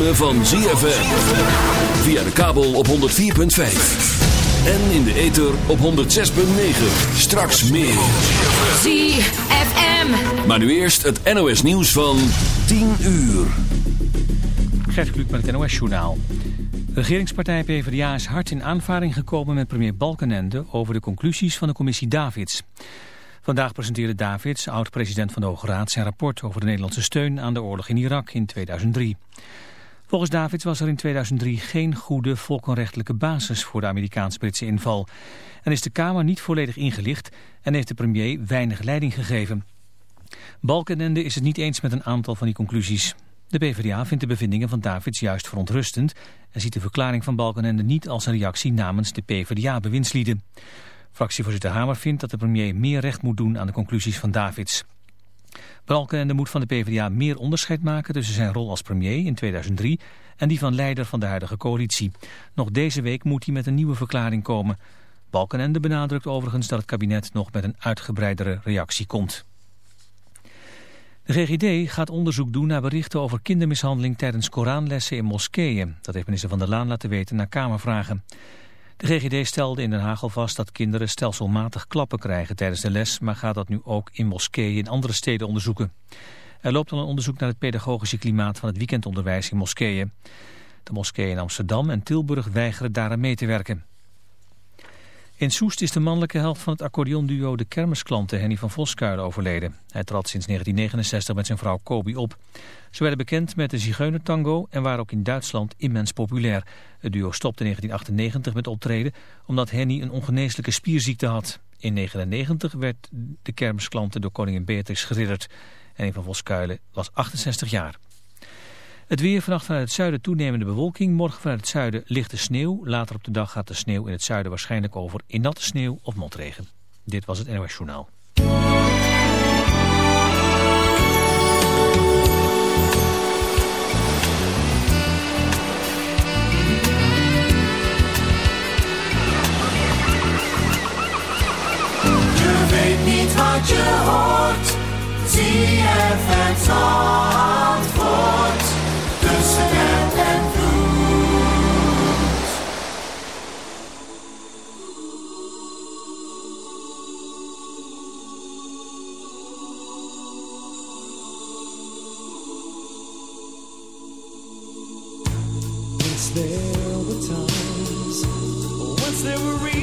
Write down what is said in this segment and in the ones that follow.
ritme van ZFM. Via de kabel op 104.5. En in de ether op 106.9. Straks meer. ZFM. Maar nu eerst het NOS nieuws van 10 uur. Gert Kluk met het NOS-journaal. De regeringspartij PvdA is hard in aanvaring gekomen met premier Balkenende over de conclusies van de commissie Davids. Vandaag presenteerde Davids, oud-president van de Hoge Raad, zijn rapport over de Nederlandse steun aan de oorlog in Irak in 2003. Volgens Davids was er in 2003 geen goede volkenrechtelijke basis voor de Amerikaans-Britse inval. En is de Kamer niet volledig ingelicht en heeft de premier weinig leiding gegeven. Balkenende is het niet eens met een aantal van die conclusies. De PvdA vindt de bevindingen van Davids juist verontrustend en ziet de verklaring van Balkenende niet als een reactie namens de PvdA-bewindslieden. Fractievoorzitter Hamer vindt dat de premier meer recht moet doen aan de conclusies van Davids. Balkenende moet van de PvdA meer onderscheid maken tussen zijn rol als premier in 2003 en die van leider van de huidige coalitie. Nog deze week moet hij met een nieuwe verklaring komen. Balkenende benadrukt overigens dat het kabinet nog met een uitgebreidere reactie komt. De GGD gaat onderzoek doen naar berichten over kindermishandeling tijdens Koranlessen in moskeeën. Dat heeft minister Van der Laan laten weten na Kamervragen. De GGD stelde in Den Haag al vast dat kinderen stelselmatig klappen krijgen tijdens de les, maar gaat dat nu ook in moskeeën in andere steden onderzoeken. Er loopt al een onderzoek naar het pedagogische klimaat van het weekendonderwijs in moskeeën. De moskeeën in Amsterdam en Tilburg weigeren daaraan mee te werken. In Soest is de mannelijke helft van het accordeonduo De Kermisklanten Henny van Voskuilen overleden. Hij trad sinds 1969 met zijn vrouw Kobi op. Ze werden bekend met de Zigeunertango en waren ook in Duitsland immens populair. Het duo stopte in 1998 met optreden omdat Henny een ongeneeslijke spierziekte had. In 1999 werd De Kermisklanten door koningin Beatrix geridderd. Henny van Voskuilen was 68 jaar. Het weer vannacht vanuit het zuiden toenemende bewolking. Morgen vanuit het zuiden lichte sneeuw. Later op de dag gaat de sneeuw in het zuiden waarschijnlijk over in natte sneeuw of motregen. Dit was het NOS Journaal. Je je. There were times, once there were reasons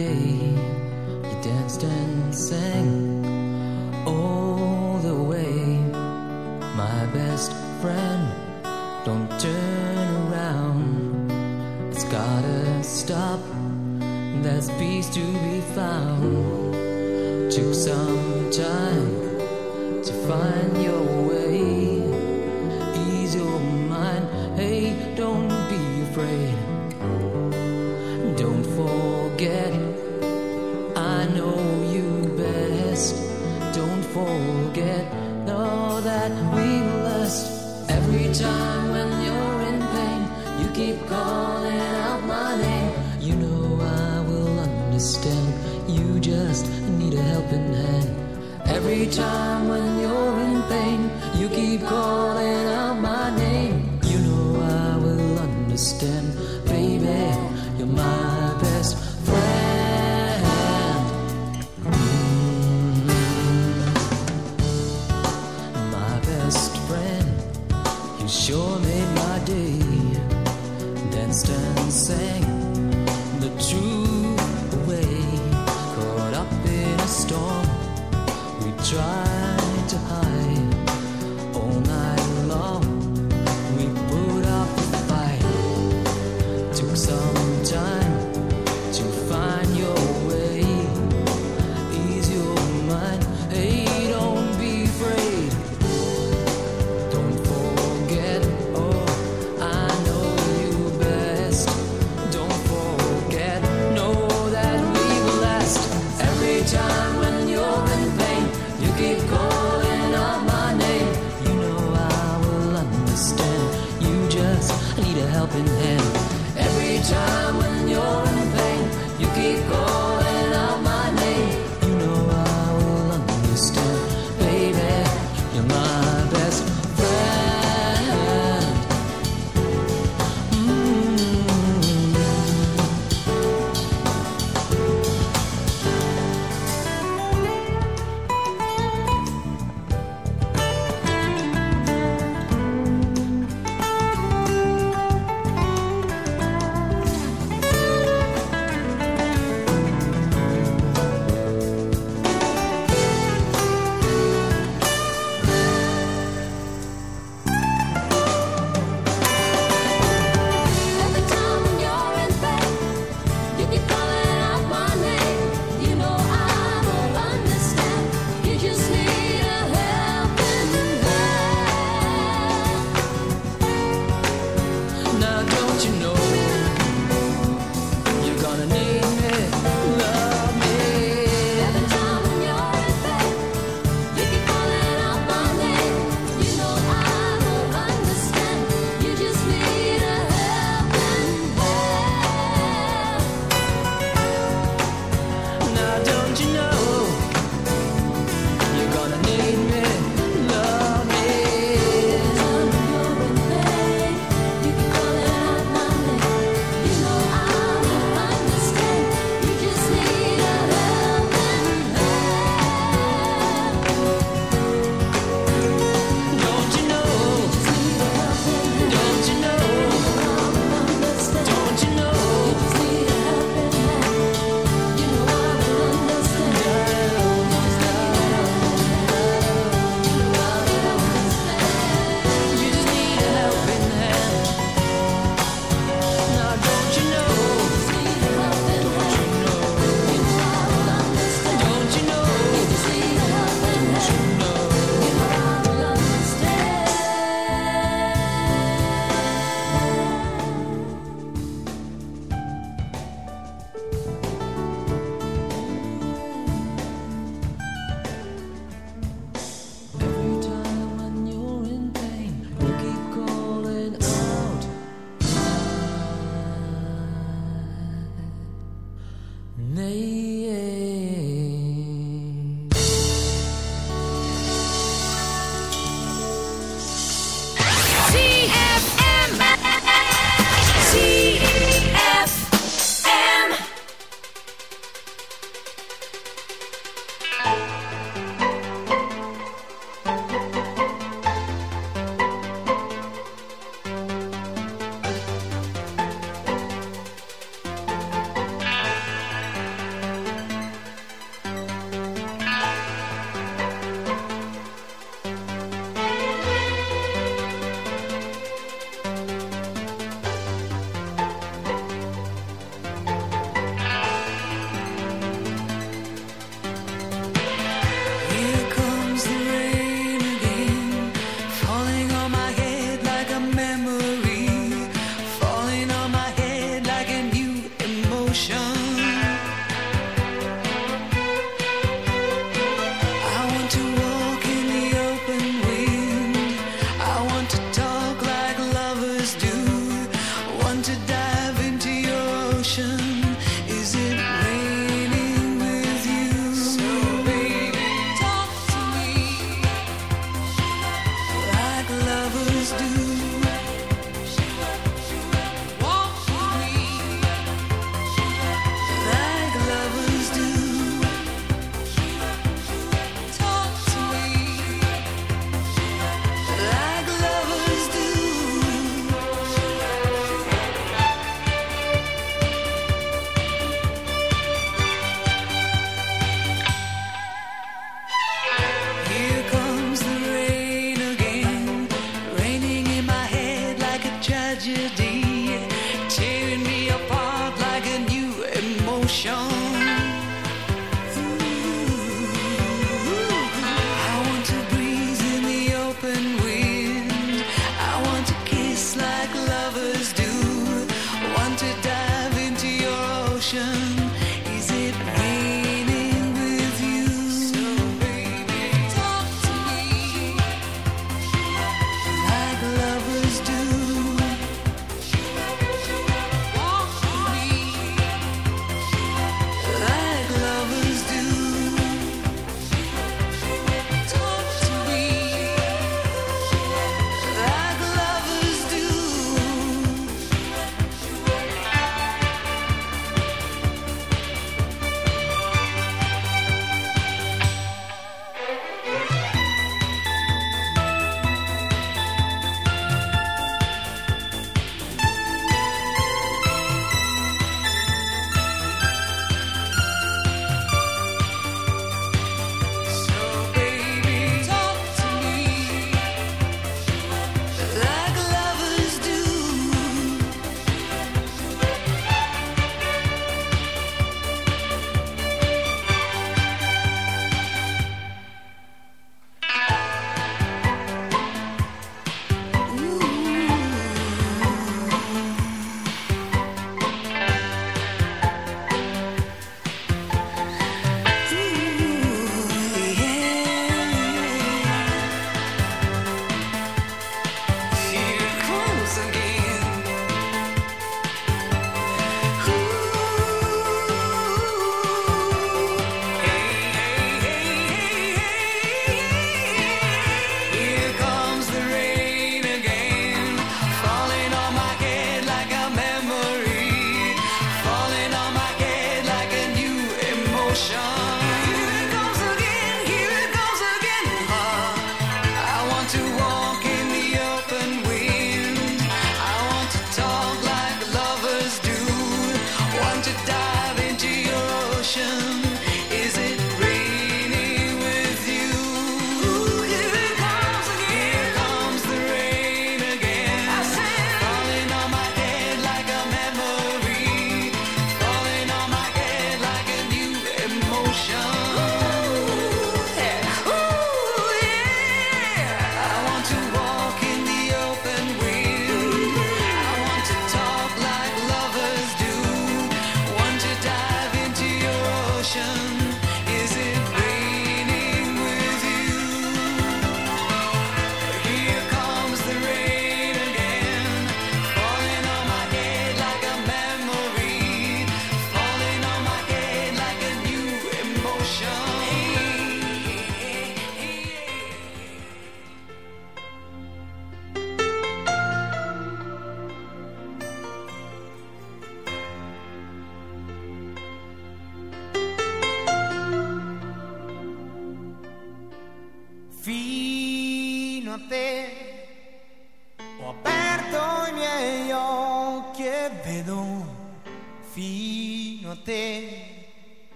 day.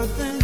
nothing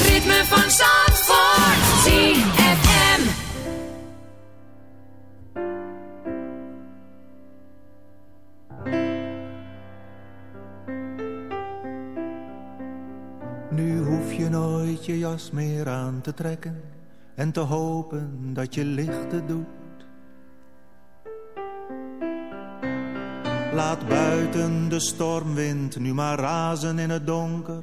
Ritme van Zandvoort. ZFM. Nu hoef je nooit je jas meer aan te trekken en te hopen dat je lichten doet. Laat buiten de stormwind nu maar razen in het donker,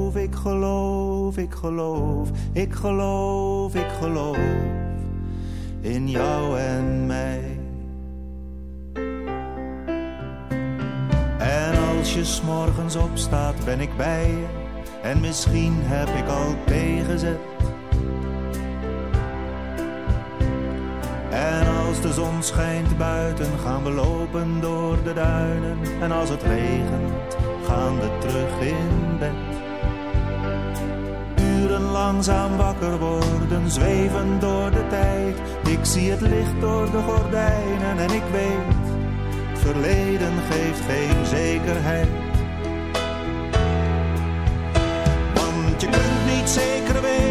ik geloof, ik geloof, ik geloof, ik geloof in jou en mij. En als je s'morgens opstaat, ben ik bij je en misschien heb ik al tegenzet. En als de zon schijnt buiten, gaan we lopen door de duinen. En als het regent, gaan we terug in bed. Langzaam wakker worden, zweven door de tijd. Ik zie het licht door de gordijnen en ik weet, het verleden geeft geen zekerheid. Want je kunt niet zeker weten